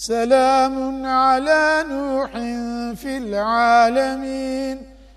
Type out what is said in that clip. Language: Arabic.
سلام على نوح في العالمين.